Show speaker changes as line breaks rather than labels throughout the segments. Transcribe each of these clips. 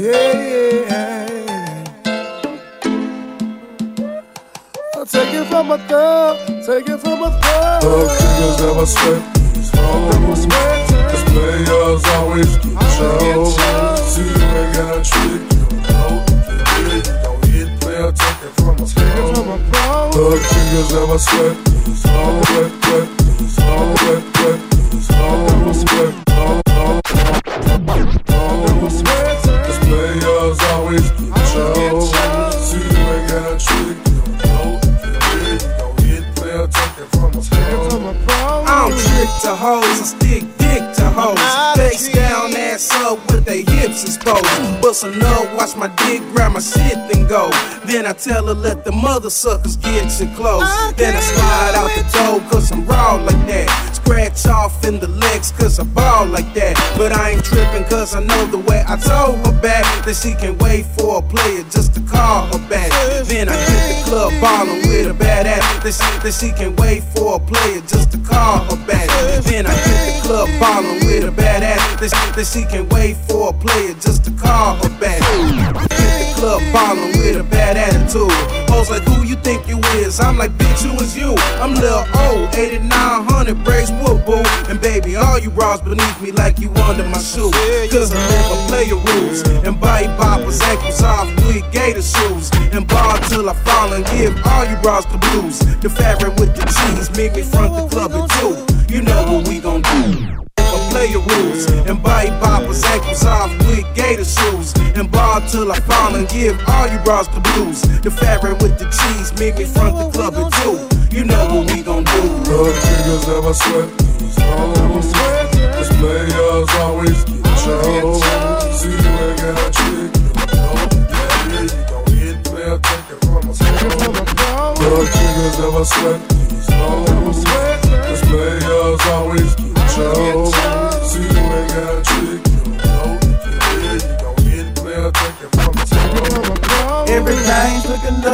Yeah. I'll take it from a thug, take it from a thug. Thug niggas never sweat these hoes. Cause players always get chose. See you got a trick, you don't know. You don't hit player, take it from a thug. Thug niggas never sweat these hoes. Wet, wet, these hoes. Wet, wet, these hoes,
I stick dick to hoes. Face down, ass up with their hips exposed. Bust a nut, watch my dick grab my shit, then go. Then I tell her, let the mother suckers get you close. Then I slide out the door, cause I'm raw like that. Scratch off in the legs, cause I ball like that. But I ain't tripping, cause I know the way I told her back that she can wait for a player just to call her back. Then I hit the club ballin' with a bad ass that she, that she can wait for a player just to call her back. Then I hit the club ballin' with a bad ass that she, that she can wait for a player just to call her back. Hit the club ballin' with a bad attitude. Hoes like, who you think you is? I'm like, bitch, who is you? I'm Lil O, 8900 braids whoop boo. And baby, all you bras beneath me like you under my shoe. Cause I live by player rules. And body boppers, ankles off with gator shoes. And ball till I fall and give all you bras the blues. The fabric with the cheese, meet me front the club at two. You know what we gon' do. I play your rules and body boppers, ankles off with gator shoes. And ball till I fall and give all you bras the blues. The fabric with the cheese, meet me front the club at two. You know what we gon' do.
Thug niggas never sweat hoes. Cause players Thug niggas never sweat these hoes. Cause players always get chose.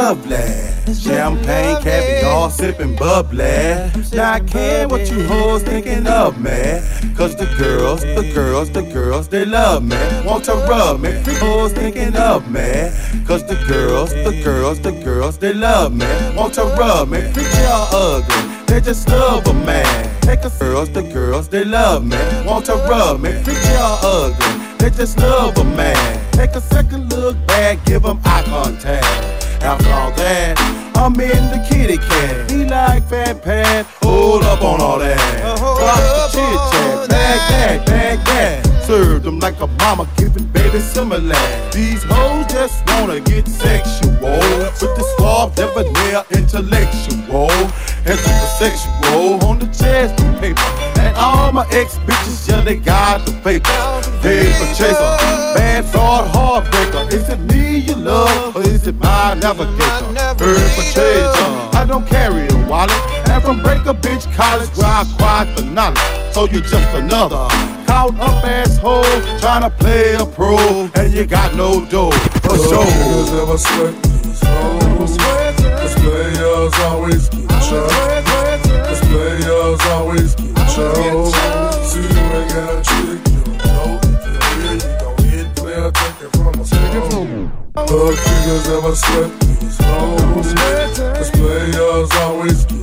Lovely. Champagne, caviar, sipping bubbly. Now I care what you hoes thinking of me. Cause the girls, the girls, the girls, they love me. Want to rub me. Hoes thinking of me. Cause the girls, the girls, the girls, they love me. Want to rub me. Think y'all ugly. They just love a man. Take the girls, the girls, they love me. Want to rub me. Think y'all ugly. They just love a man. Take a second look back, give them eye contact. After all that, I'm in the kitty cat. He like fat pat, hold up on all that. Drop the chit chat, bag that, bag that. Serve them like a mama giving baby Similac. These hoes just wanna get sexual. With the suave, debonair, intellectual. And sexual on the chest paper. And all my ex bitches, yeah, they got the paper. Paper chaser, bad thought, heartbreaker. Is it me you love, or is it my navigator? Perpetrator, I don't carry a wallet. And from break a bitch college where I acquired the knowledge. So you're just another caught up asshole trying to play a pro, and you got no dough for sure.
niggas never sweat hoes. Players always thug. Niggas never sweat these hoes. Cause players always